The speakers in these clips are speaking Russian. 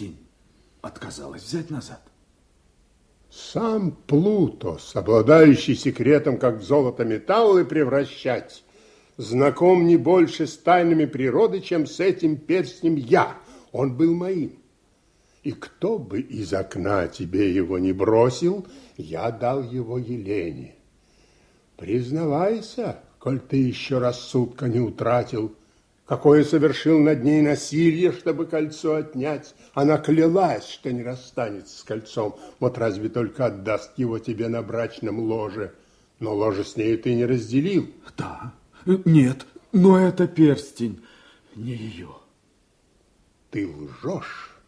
перстень отказалась взять назад. Сам Плутос, обладающий секретом, как золото металлы превращать, знаком не больше с тайнами природы, чем с этим перстнем я. Он был моим. И кто бы из окна тебе его не бросил, я дал его Елене. Признавайся, коль ты еще рассудка не утратил, какое совершил над ней насилие, чтобы кольцо отнять. Она клялась, что не расстанется с кольцом, вот разве только отдаст его тебе на брачном ложе. Но ложе с ней ты не разделил. Да, нет, но это перстень, не ее. Ты лжешь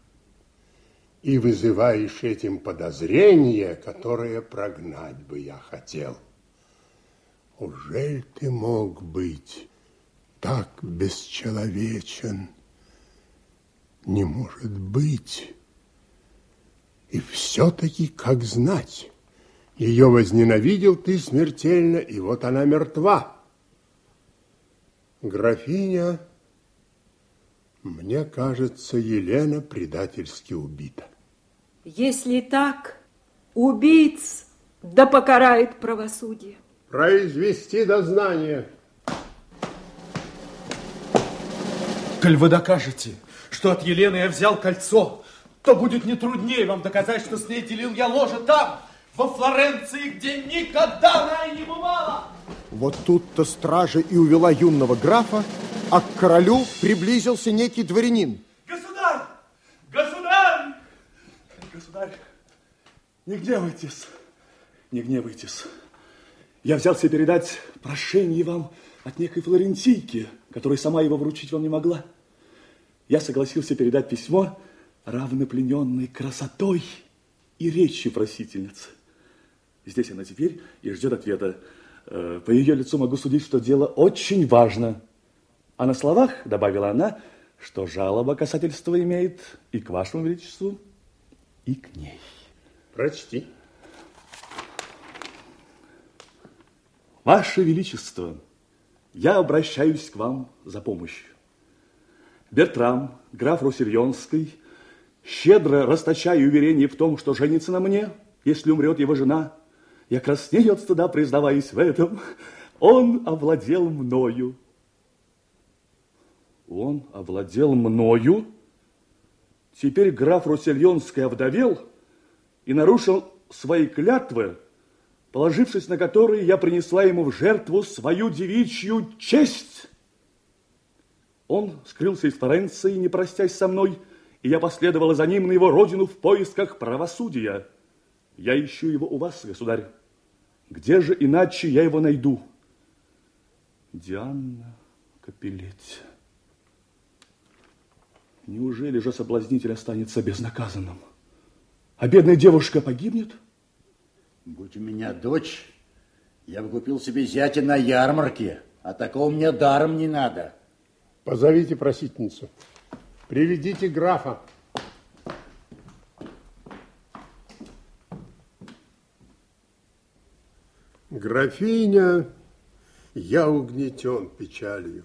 и вызываешь этим подозрение, которое прогнать бы я хотел. Ужель ты мог быть так бесчеловечен? Не может быть. И все-таки, как знать, ее возненавидел ты смертельно, и вот она мертва. Графиня, мне кажется, Елена предательски убита. Если так, убийц да покарает правосудие. Произвести дознание. Коль вы докажете, что от Елены я взял кольцо, то будет не труднее вам доказать, что с ней делил я ложе там, во Флоренции, где никогда она и не бывала. Вот тут-то стража и увела юного графа, а к королю приблизился некий дворянин. Государь! Государь! Государь, не гневайтесь, не гневайтесь. Я взялся передать прошение вам от некой флорентийки, которая сама его вручить вам не могла. Я согласился передать письмо, равноплененной красотой и речью просительницы. Здесь она теперь и ждет ответа. Э, по ее лицу могу судить, что дело очень важно. А на словах, добавила она, что жалоба касательства имеет и к вашему величеству, и к ней. Прочти. Ваше Величество, я обращаюсь к вам за помощью. Бертрам, граф Русильонский, щедро расточая уверение в том, что женится на мне, если умрет его жена, я краснею от стыда, признаваясь в этом. Он овладел мною. Он овладел мною? Теперь граф Русельонский овдовел и нарушил свои клятвы, положившись на которые я принесла ему в жертву свою девичью честь. Он скрылся из Флоренции, не простясь со мной, и я последовала за ним на его родину в поисках правосудия. Я ищу его у вас, государь. Где же иначе я его найду? Диана Капелетти. Неужели же соблазнитель останется безнаказанным? А бедная девушка погибнет? Будь у меня дочь, я бы купил себе зятя на ярмарке, а такого мне даром не надо. Позовите просительницу. Приведите графа. Графиня, я угнетен печалью.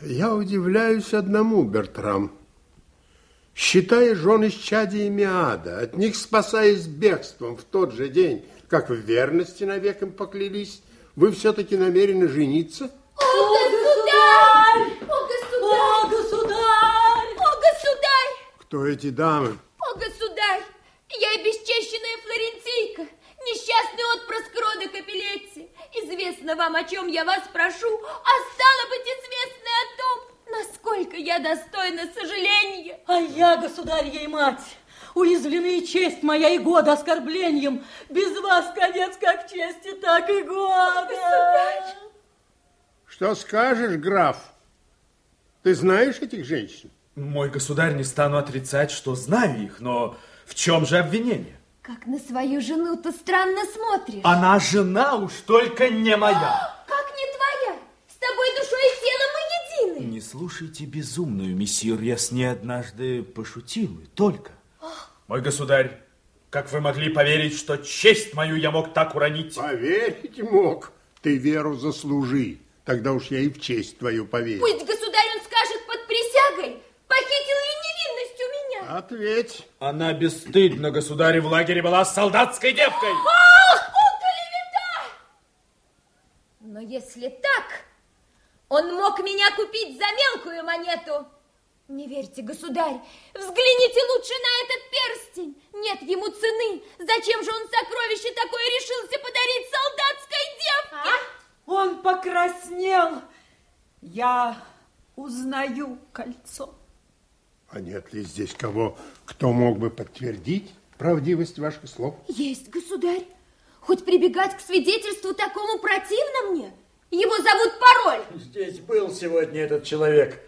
Я удивляюсь одному, Бертрам. Считая жен исчадиями ада, от них спасаясь бегством в тот же день, как в верности навек им поклялись, вы все-таки намерены жениться? О, государь! О, государь! О, государь! О, государь! Кто эти дамы? О, государь! Я бесчещенная флорентийка, несчастный отпрыск рода Капелетти. Известно вам, о чем я вас прошу, а стало быть известно насколько я достойна сожаления. А я, государья и мать, уязвлены честь моя и года оскорблением. Без вас конец как чести, так и года. Государь! Что скажешь, граф? Ты знаешь этих женщин? Мой государь, не стану отрицать, что знаю их, но в чем же обвинение? Как на свою жену ты странно смотришь. Она жена уж только не моя. Слушайте, безумную, месье, я с ней однажды пошутил, и только. Мой государь, как вы могли поверить, что честь мою я мог так уронить? Поверить мог. Ты веру заслужи. Тогда уж я и в честь твою поверю. Пусть государь он скажет под присягой, похитил ли невинность у меня? Ответь. Она бесстыдно, государь, в лагере была с солдатской девкой. О, клевета! Но если так, он мог меня купить за мелкую монету. Не верьте, государь, взгляните лучше на этот перстень. Нет ему цены. Зачем же он сокровище такое решился подарить солдатской девке? А? Он покраснел. Я узнаю кольцо. А нет ли здесь кого, кто мог бы подтвердить правдивость ваших слов? Есть, государь. Хоть прибегать к свидетельству такому противно мне. Его зовут Пароль. Здесь был сегодня этот человек.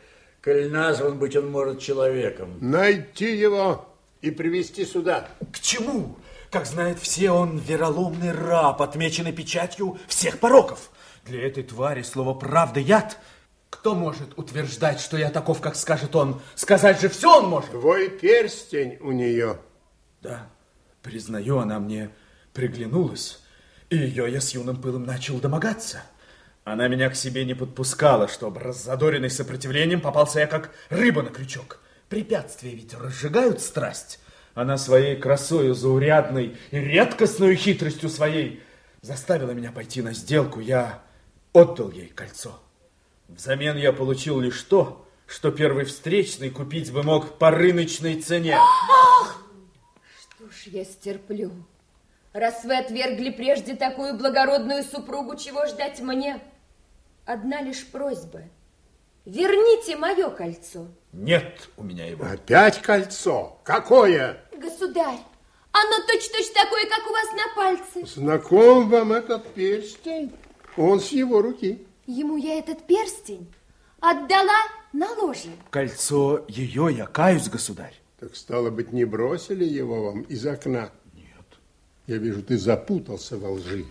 Коль назван быть он может человеком. Найти его и привести сюда. К чему? Как знает все, он вероломный раб, отмеченный печатью всех пороков. Для этой твари слово «правда» яд. Кто может утверждать, что я таков, как скажет он? Сказать же все он может. Твой перстень у нее. Да, признаю, она мне приглянулась, и ее я с юным пылом начал домогаться. Она меня к себе не подпускала, чтобы, раззадоренный сопротивлением, попался я как рыба на крючок. Препятствия ведь разжигают страсть. Она своей красою заурядной и редкостной хитростью своей заставила меня пойти на сделку. Я отдал ей кольцо. Взамен я получил лишь то, что первый встречный купить бы мог по рыночной цене. Ах! Что ж я стерплю? Раз вы отвергли прежде такую благородную супругу, чего ждать мне? Одна лишь просьба. Верните мое кольцо. Нет у меня его. Опять кольцо? Какое? Государь, оно точно-точно такое, как у вас на пальце. Знаком вам этот перстень? Он с его руки. Ему я этот перстень отдала на ложе. Кольцо ее, я каюсь, государь. Так стало быть, не бросили его вам из окна? Нет. Я вижу, ты запутался во лжи.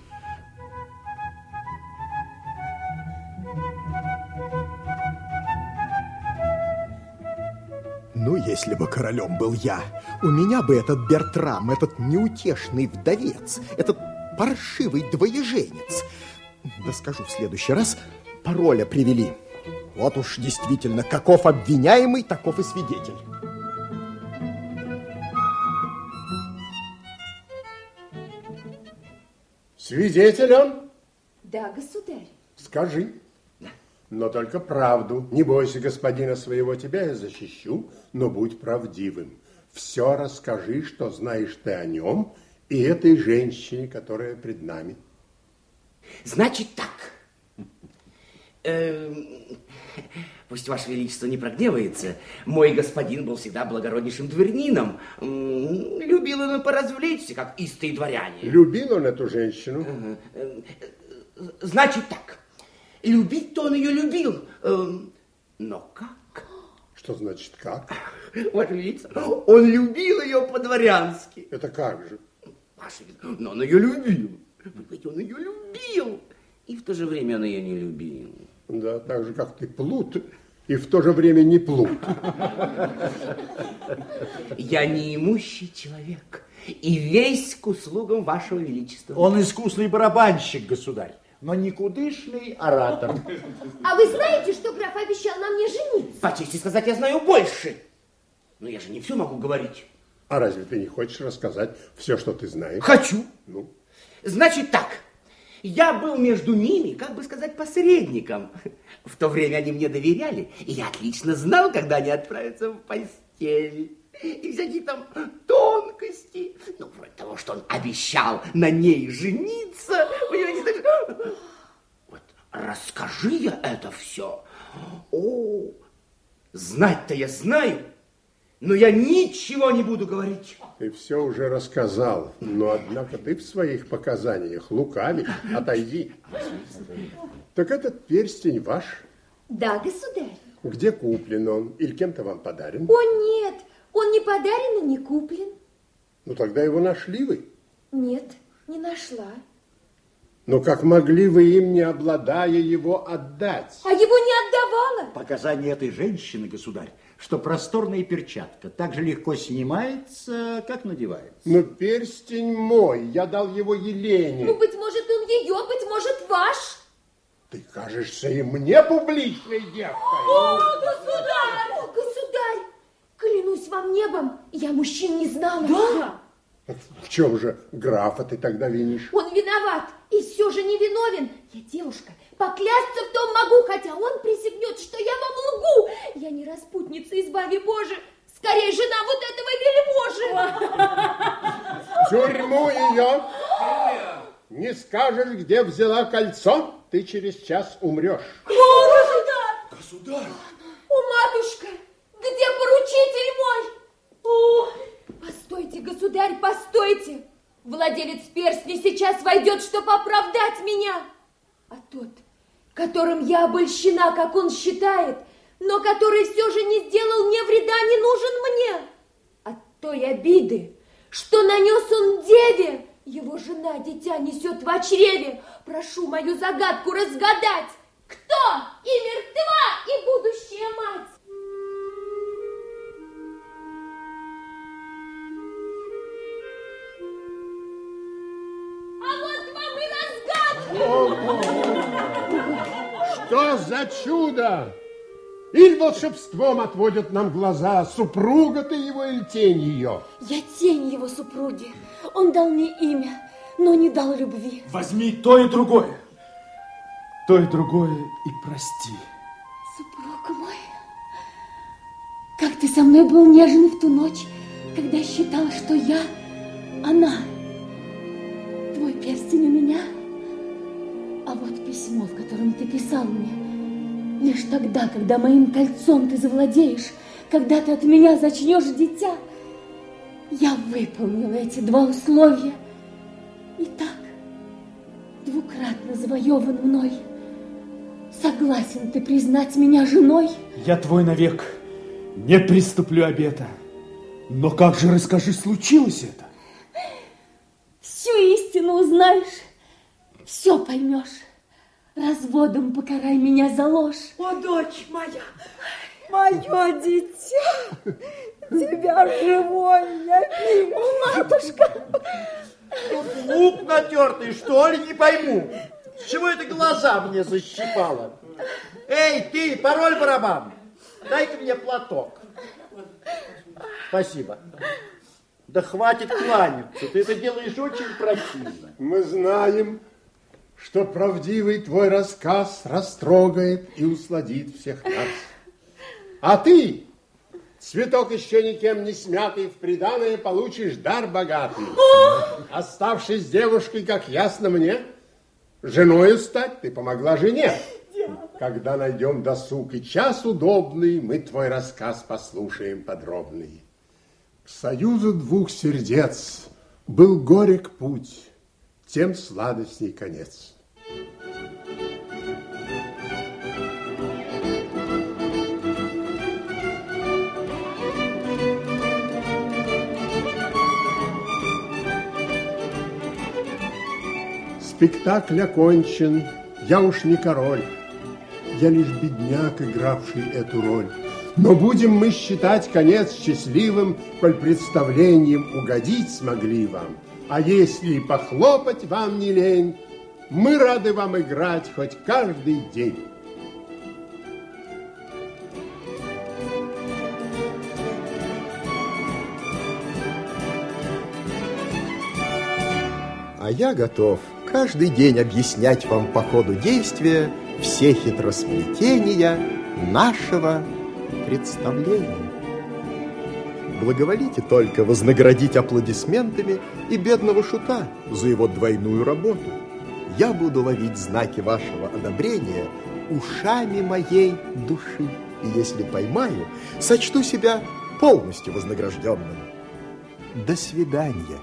Ну, если бы королем был я, у меня бы этот Бертрам, этот неутешный вдовец, этот паршивый двоеженец. Да скажу в следующий раз, пароля привели. Вот уж действительно, каков обвиняемый, таков и свидетель. Свидетель он? Да, государь. Скажи. Но только правду. Не бойся господина своего, тебя я защищу, но будь правдивым. Все расскажи, что знаешь ты о нем и этой женщине, которая пред нами. Значит так. Эм, пусть Ваше Величество не прогневается. Мой господин был всегда благороднейшим дворянином. Любил он поразвлечься, как истые дворяне. Любил он эту женщину? Э, Значит так. Любить-то он ее любил. Эм, Но как? Что значит как? Ваше Величество, он любил ее по-дворянски. Это как же? Ваше Величество, но он ее любил. Понимаете, он ее любил. И в то же время он ее не любил. Да, так же, как ты плут, и в то же время не плут. Я неимущий человек и весь к услугам вашего величества. Он искусный барабанщик, государь, но никудышный оратор. А вы знаете, что граф обещал на мне жениться? По чести сказать, я знаю больше. Но я же не все могу говорить. А разве ты не хочешь рассказать все, что ты знаешь? Хочу. Ну, Значит так, я был между ними, как бы сказать, посредником. В то время они мне доверяли, и я отлично знал, когда они отправятся в постель. И всякие там тонкости. Ну, вроде того, что он обещал на ней жениться. Понимаете, так- Вот расскажи я это все. О, знать-то я знаю, но я ничего не буду говорить. ты все уже рассказал, но однако ты в своих показаниях лукавишь. Отойди. Так этот перстень ваш? Да, государь. Где куплен он? Или кем-то вам подарен? О, нет, он не подарен и не куплен. Ну, тогда его нашли вы. Нет, не нашла. Но как могли вы им, не обладая его, отдать? А его не отдавала. Показания этой женщины, государь, что просторная перчатка так же легко снимается, как надевается. Но перстень мой, я дал его Елене. Ну, быть может, он ее, быть может, ваш. Ты кажешься и мне публичной девкой. О, государь! О, государь! Клянусь вам небом, Я мужчин не знала. Да? В чем же графа ты тогда винишь? Он виноват и все же не виновен. Я девушка, поклясться в том могу, хотя он присягнет, что я вам лгу. Я не распутница, избави Боже. Скорее, жена вот этого вельможи. Тюрьму ее! Не скажешь, где взяла кольцо, ты через час умрешь. Государь! Государь! О, матушка, где поручитель постойте, государь, постойте. Владелец перстня сейчас войдет, чтобы оправдать меня. А тот, которым я обольщена, как он считает, но который все же не сделал мне вреда, не нужен мне. От той обиды, что нанес он деве, его жена дитя несет в чреве. Прошу мою загадку разгадать. Кто и мертва, и будущая мать? Что за чудо? Или волшебством отводят нам глаза, супруга ты его или тень ее? Я тень его супруги. Он дал мне имя, но не дал любви. Возьми то и другое. То и другое и прости. Супруг мой, как ты со мной был нежен в ту ночь, когда считал, что я она. Твой перстень у меня, письмо, в котором ты писал мне, Лишь тогда, когда моим кольцом ты завладеешь, когда ты от меня зачнешь дитя, я выполнила эти два условия. И так, двукратно завоеван мной, согласен ты признать меня женой? Я твой навек, не приступлю обета. Но как же, расскажи, случилось это? Всю истину узнаешь, все поймешь. Разводом покарай меня за ложь. О, дочь моя, мое дитя, тебя живой я вижу. Матушка! Лук натертый, что ли, не пойму. С чего это глаза мне защипало? Эй, ты, пароль барабан, дай-ка мне платок. Спасибо. Да хватит кланяться, ты это делаешь очень противно. Мы знаем, что правдивый твой рассказ растрогает и усладит всех нас. А ты, цветок еще никем не смятый, в приданое получишь дар богатый. Оставшись девушкой, как ясно мне, женою стать ты помогла жене. Когда найдем досуг и час удобный, мы твой рассказ послушаем подробный. К союзу двух сердец был горек путь, тем сладостней конец. Спектакль окончен, я уж не король, я лишь бедняк, игравший эту роль. Но будем мы считать конец счастливым, коль представлением угодить смогли вам. А если и похлопать вам не лень, мы рады вам играть хоть каждый день. А я готов каждый день объяснять вам по ходу действия все хитросплетения нашего представления. Благоволите только вознаградить аплодисментами и бедного шута за его двойную работу. Я буду ловить знаки вашего одобрения ушами моей души. И если поймаю, сочту себя полностью вознагражденным. До свидания.